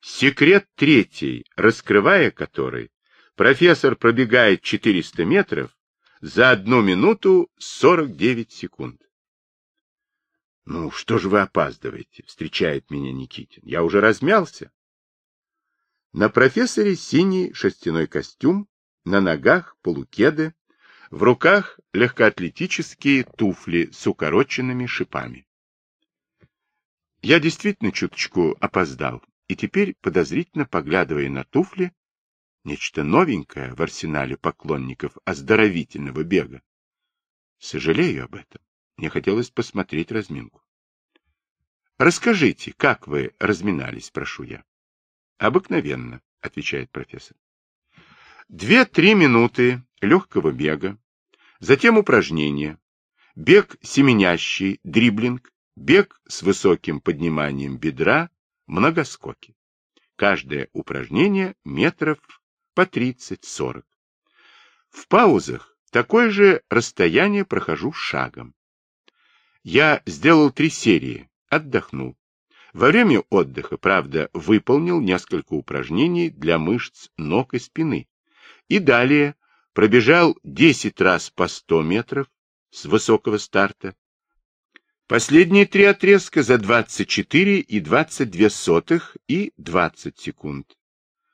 Секрет третий, раскрывая который, профессор пробегает 400 метров за одну минуту 49 секунд. Ну, что же вы опаздываете? Встречает меня Никитин. Я уже размялся. На профессоре синий шерстяной костюм, на ногах полукеды, в руках легкоатлетические туфли с укороченными шипами. Я действительно чуточку опоздал, и теперь, подозрительно поглядывая на туфли, нечто новенькое в арсенале поклонников оздоровительного бега. Сожалею об этом. Мне хотелось посмотреть разминку. Расскажите, как вы разминались, прошу я. Обыкновенно, отвечает профессор. Две-три минуты легкого бега, затем упражнения, бег семенящий, дриблинг, бег с высоким подниманием бедра, многоскоки. Каждое упражнение метров по 30-40. В паузах такое же расстояние прохожу шагом. Я сделал три серии, отдохнул. Во время отдыха, правда, выполнил несколько упражнений для мышц ног и спины. И далее пробежал 10 раз по 100 метров с высокого старта. Последние три отрезка за 24 и 22 сотых и 20 секунд.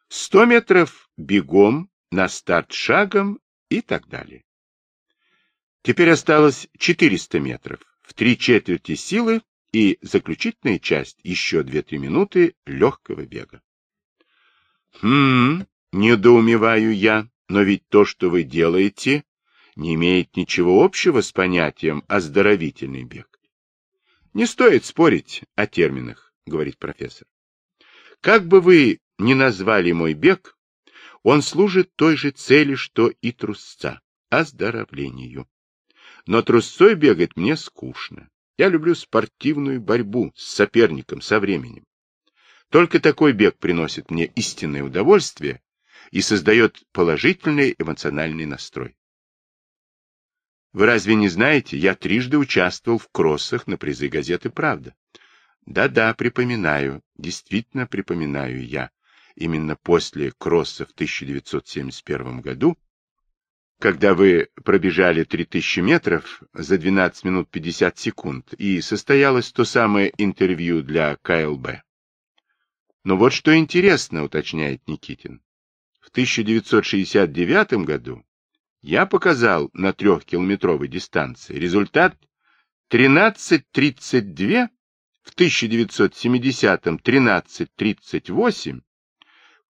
100 метров бегом, на старт шагом и так далее. Теперь осталось 400 метров в три четверти силы и заключительная часть, еще 2-3 минуты легкого бега. Хм, недоумеваю я, но ведь то, что вы делаете, не имеет ничего общего с понятием оздоровительный бег. Не стоит спорить о терминах, говорит профессор. Как бы вы ни назвали мой бег, он служит той же цели, что и трусца – оздоровлению. Но трусцой бегать мне скучно. Я люблю спортивную борьбу с соперником, со временем. Только такой бег приносит мне истинное удовольствие и создает положительный эмоциональный настрой. Вы разве не знаете, я трижды участвовал в кроссах на призы газеты «Правда». Да-да, припоминаю, действительно припоминаю я. Именно после кросса в 1971 году когда вы пробежали 3000 метров за 12 минут 50 секунд, и состоялось то самое интервью для КЛБ. Но вот что интересно, уточняет Никитин. В 1969 году я показал на трехкилометровой дистанции результат 13.32, в 1970 13.38, к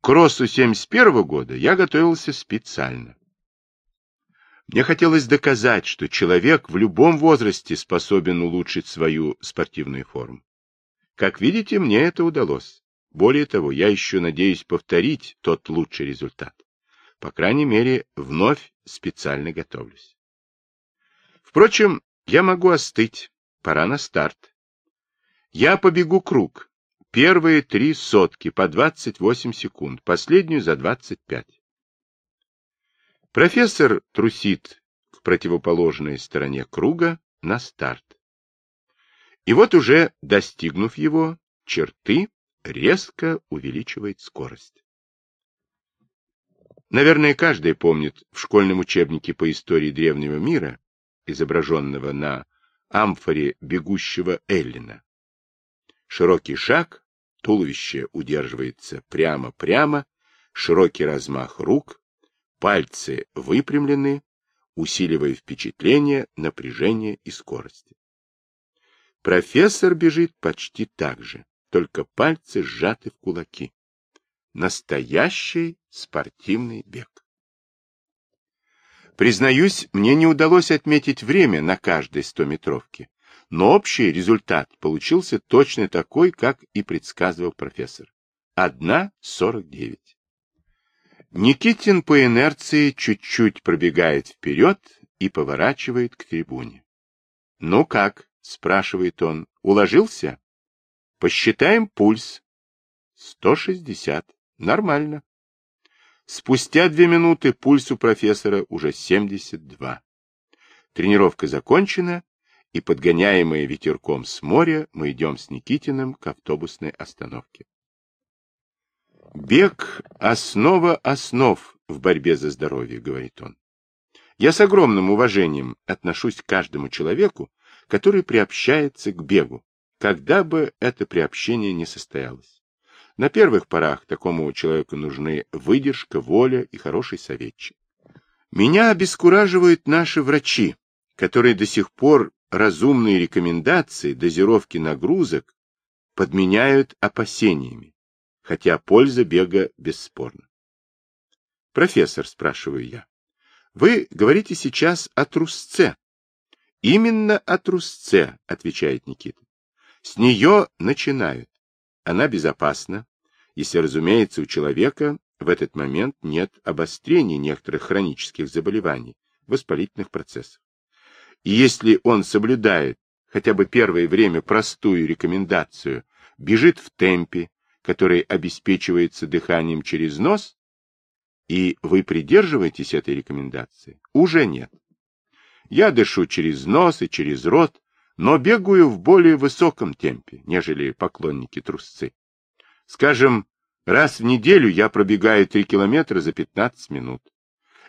кроссу 71 года я готовился специально. Мне хотелось доказать, что человек в любом возрасте способен улучшить свою спортивную форму. Как видите, мне это удалось. Более того, я еще надеюсь повторить тот лучший результат. По крайней мере, вновь специально готовлюсь. Впрочем, я могу остыть. Пора на старт. Я побегу круг. Первые три сотки по 28 секунд, последнюю за 25. Профессор трусит к противоположной стороне круга на старт. И вот уже, достигнув его, черты резко увеличивает скорость. Наверное, каждый помнит в школьном учебнике по истории древнего мира, изображенного на амфоре бегущего Эллина. Широкий шаг, туловище удерживается прямо-прямо, широкий размах рук, Пальцы выпрямлены, усиливая впечатление, напряжение и скорости. Профессор бежит почти так же, только пальцы сжаты в кулаки. Настоящий спортивный бег. Признаюсь, мне не удалось отметить время на каждой стометровке, но общий результат получился точно такой, как и предсказывал профессор. Одна сорок девять. Никитин по инерции чуть-чуть пробегает вперед и поворачивает к трибуне. — Ну как? — спрашивает он. — Уложился? — Посчитаем пульс. — Сто шестьдесят. Нормально. Спустя две минуты пульс у профессора уже семьдесят два. Тренировка закончена, и, подгоняемые ветерком с моря, мы идем с Никитиным к автобусной остановке. Бег – основа основ в борьбе за здоровье, говорит он. Я с огромным уважением отношусь к каждому человеку, который приобщается к бегу, когда бы это приобщение не состоялось. На первых порах такому человеку нужны выдержка, воля и хороший советчик. Меня обескураживают наши врачи, которые до сих пор разумные рекомендации дозировки нагрузок подменяют опасениями, хотя польза бега бесспорна. Профессор, спрашиваю я, вы говорите сейчас о трусце. Именно о трусце, отвечает Никита. С нее начинают. Она безопасна, если, разумеется, у человека в этот момент нет обострения некоторых хронических заболеваний, воспалительных процессов. И если он соблюдает хотя бы первое время простую рекомендацию, бежит в темпе, который обеспечивается дыханием через нос, и вы придерживаетесь этой рекомендации, уже нет. Я дышу через нос и через рот, но бегаю в более высоком темпе, нежели поклонники трусцы. Скажем, раз в неделю я пробегаю 3 километра за 15 минут.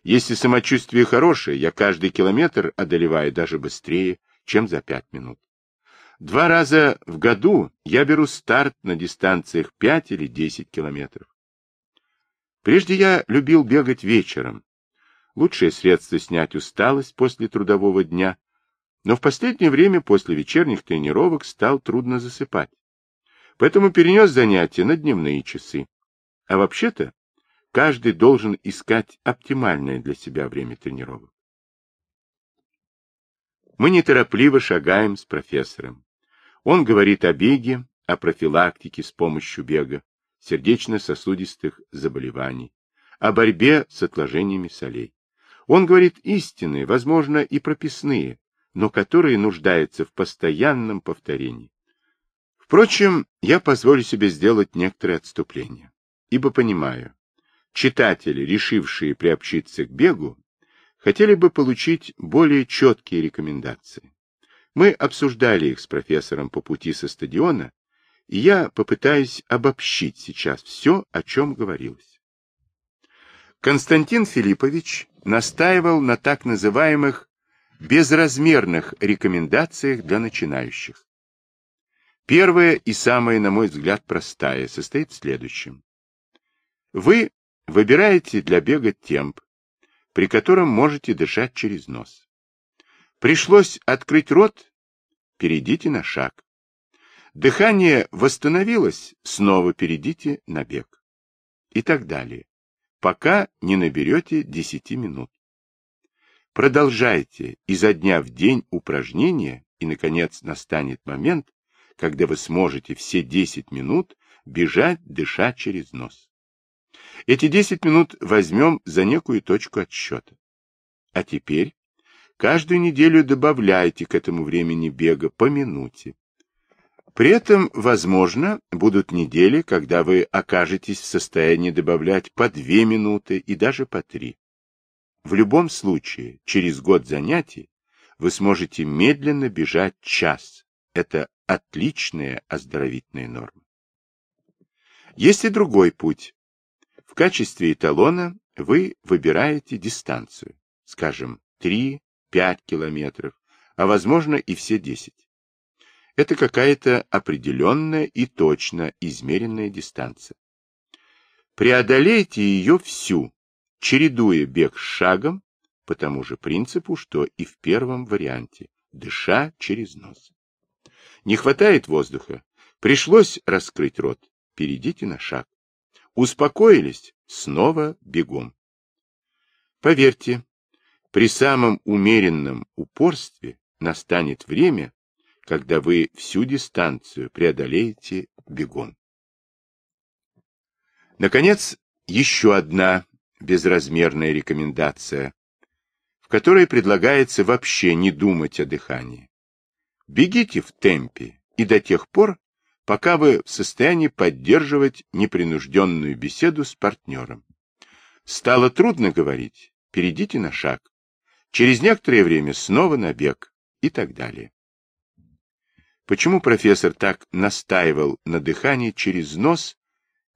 Если самочувствие хорошее, я каждый километр одолеваю даже быстрее, чем за 5 минут. Два раза в году я беру старт на дистанциях 5 или 10 километров. Прежде я любил бегать вечером. Лучшее средство снять усталость после трудового дня, но в последнее время после вечерних тренировок стал трудно засыпать. Поэтому перенес занятия на дневные часы. А вообще-то Каждый должен искать оптимальное для себя время тренировок. Мы неторопливо шагаем с профессором. Он говорит о беге, о профилактике с помощью бега, сердечно-сосудистых заболеваний, о борьбе с отложениями солей. Он говорит истинные, возможно, и прописные, но которые нуждаются в постоянном повторении. Впрочем, я позволю себе сделать некоторые отступления, ибо понимаю, читатели, решившие приобщиться к бегу, хотели бы получить более четкие рекомендации. Мы обсуждали их с профессором по пути со стадиона, и я попытаюсь обобщить сейчас все, о чем говорилось. Константин Филиппович настаивал на так называемых безразмерных рекомендациях для начинающих. Первая и самая, на мой взгляд, простая состоит в следующем. Вы Выбираете для бега темп, при котором можете дышать через нос. Пришлось открыть рот, перейдите на шаг. Дыхание восстановилось, снова перейдите на бег. И так далее, пока не наберете 10 минут. Продолжайте изо дня в день упражнения, и, наконец, настанет момент, когда вы сможете все 10 минут бежать, дышать через нос. Эти 10 минут возьмем за некую точку отсчета. А теперь каждую неделю добавляйте к этому времени бега по минуте. При этом, возможно, будут недели, когда вы окажетесь в состоянии добавлять по 2 минуты и даже по 3. В любом случае, через год занятий вы сможете медленно бежать час. Это отличная оздоровительная норма. Есть и другой путь. В качестве эталона вы выбираете дистанцию, скажем, 3-5 километров, а возможно и все 10. Это какая-то определенная и точно измеренная дистанция. Преодолейте ее всю, чередуя бег с шагом по тому же принципу, что и в первом варианте, дыша через нос. Не хватает воздуха, пришлось раскрыть рот, перейдите на шаг. Успокоились, снова бегом. Поверьте, при самом умеренном упорстве настанет время, когда вы всю дистанцию преодолеете бегом. Наконец, еще одна безразмерная рекомендация, в которой предлагается вообще не думать о дыхании. Бегите в темпе и до тех пор, пока вы в состоянии поддерживать непринужденную беседу с партнером. Стало трудно говорить, перейдите на шаг. Через некоторое время снова на бег и так далее. Почему профессор так настаивал на дыхании через нос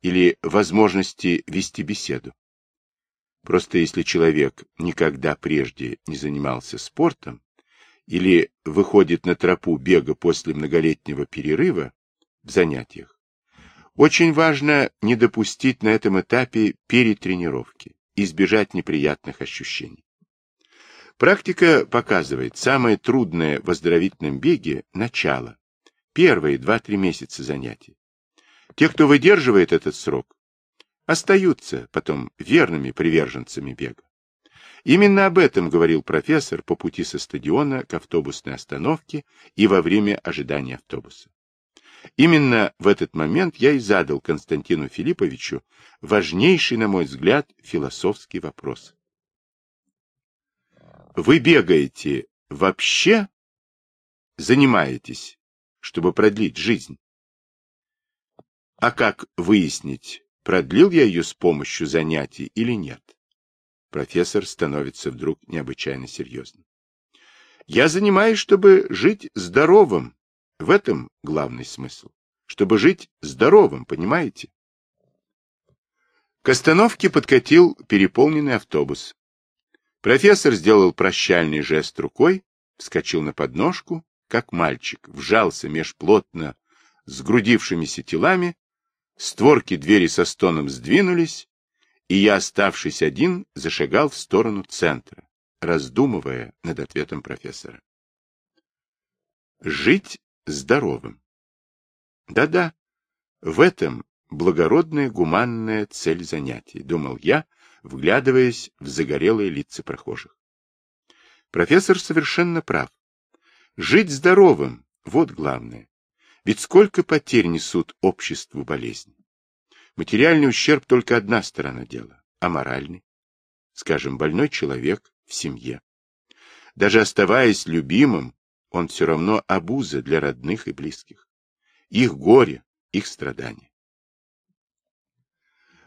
или возможности вести беседу. Просто если человек никогда прежде не занимался спортом или выходит на тропу бега после многолетнего перерыва в занятиях, очень важно не допустить на этом этапе перетренировки, избежать неприятных ощущений. Практика показывает, самое трудное в оздоровительном беге – начало, первые 2-3 месяца занятий. Те, кто выдерживает этот срок, остаются потом верными приверженцами бега. Именно об этом говорил профессор по пути со стадиона к автобусной остановке и во время ожидания автобуса. Именно в этот момент я и задал Константину Филипповичу важнейший, на мой взгляд, философский вопрос. Вы бегаете вообще занимаетесь, чтобы продлить жизнь? А как выяснить, продлил я ее с помощью занятий или нет? Профессор становится вдруг необычайно серьезным. Я занимаюсь, чтобы жить здоровым. В этом главный смысл. Чтобы жить здоровым, понимаете? К остановке подкатил переполненный автобус. Профессор сделал прощальный жест рукой, вскочил на подножку, как мальчик, вжался меж плотно сгрудившимися телами Створки двери со стоном сдвинулись, и я, оставшись один, зашагал в сторону центра, раздумывая над ответом профессора. Жить здоровым. Да-да, в этом благородная гуманная цель занятий, думал я, вглядываясь в загорелые лица прохожих. Профессор совершенно прав. Жить здоровым — вот главное. Ведь сколько потерь несут обществу болезни? Материальный ущерб только одна сторона дела, а моральный? Скажем, больной человек в семье. Даже оставаясь любимым, он все равно обуза для родных и близких. Их горе, их страдания.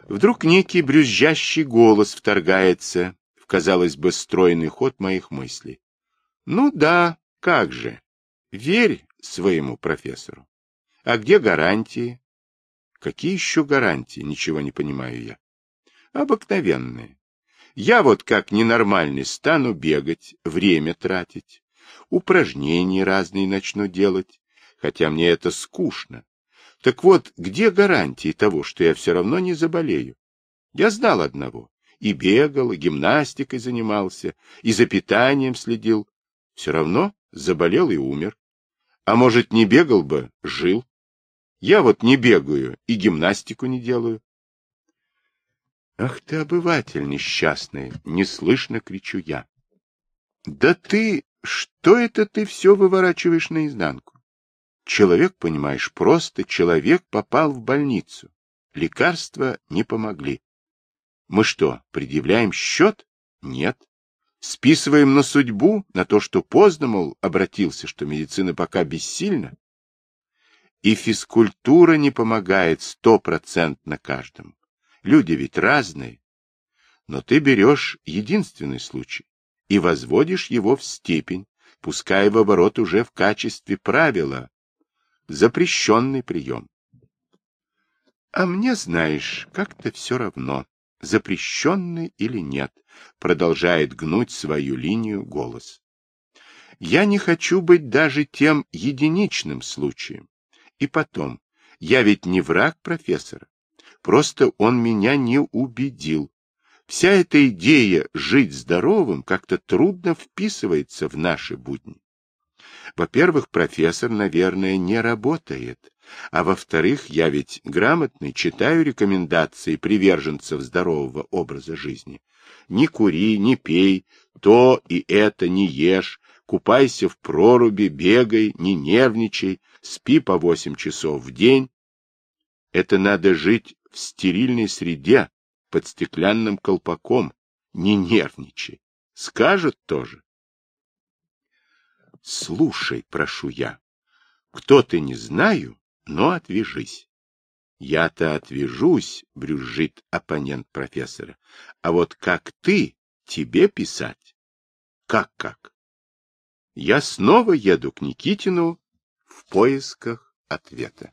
Вдруг некий брюзжащий голос вторгается в, казалось бы, стройный ход моих мыслей. Ну да, как же. Верь своему профессору. А где гарантии? Какие еще гарантии? Ничего не понимаю я. Обыкновенные. Я вот как ненормальный стану бегать, время тратить, упражнения разные начну делать, хотя мне это скучно. Так вот, где гарантии того, что я все равно не заболею? Я знал одного. И бегал, и гимнастикой занимался, и за питанием следил. Все равно заболел и умер. А может, не бегал бы, жил. Я вот не бегаю и гимнастику не делаю. Ах ты, обыватель несчастный, неслышно кричу я. Да ты, что это ты все выворачиваешь наизнанку? Человек, понимаешь, просто человек попал в больницу. Лекарства не помогли. Мы что, предъявляем счет? Нет. Списываем на судьбу, на то, что поздно, мол, обратился, что медицина пока бессильна. И физкультура не помогает стопроцентно каждому. Люди ведь разные. Но ты берешь единственный случай и возводишь его в степень, пускай в оборот уже в качестве правила. Запрещенный прием. А мне, знаешь, как-то все равно запрещенный или нет, продолжает гнуть свою линию голос. Я не хочу быть даже тем единичным случаем. И потом, я ведь не враг профессора. Просто он меня не убедил. Вся эта идея жить здоровым как-то трудно вписывается в наши будни. Во-первых, профессор, наверное, не работает. А во-вторых, я ведь грамотный, читаю рекомендации приверженцев здорового образа жизни. Не кури, не пей, то и это не ешь, купайся в проруби, бегай, не нервничай, спи по восемь часов в день. Это надо жить в стерильной среде, под стеклянным колпаком, не нервничай. Скажут тоже. Слушай, прошу я, кто ты не знаю, но отвяжись. Я-то отвяжусь, брюзжит оппонент профессора. А вот как ты, тебе писать? Как-как? Я снова еду к Никитину в поисках ответа.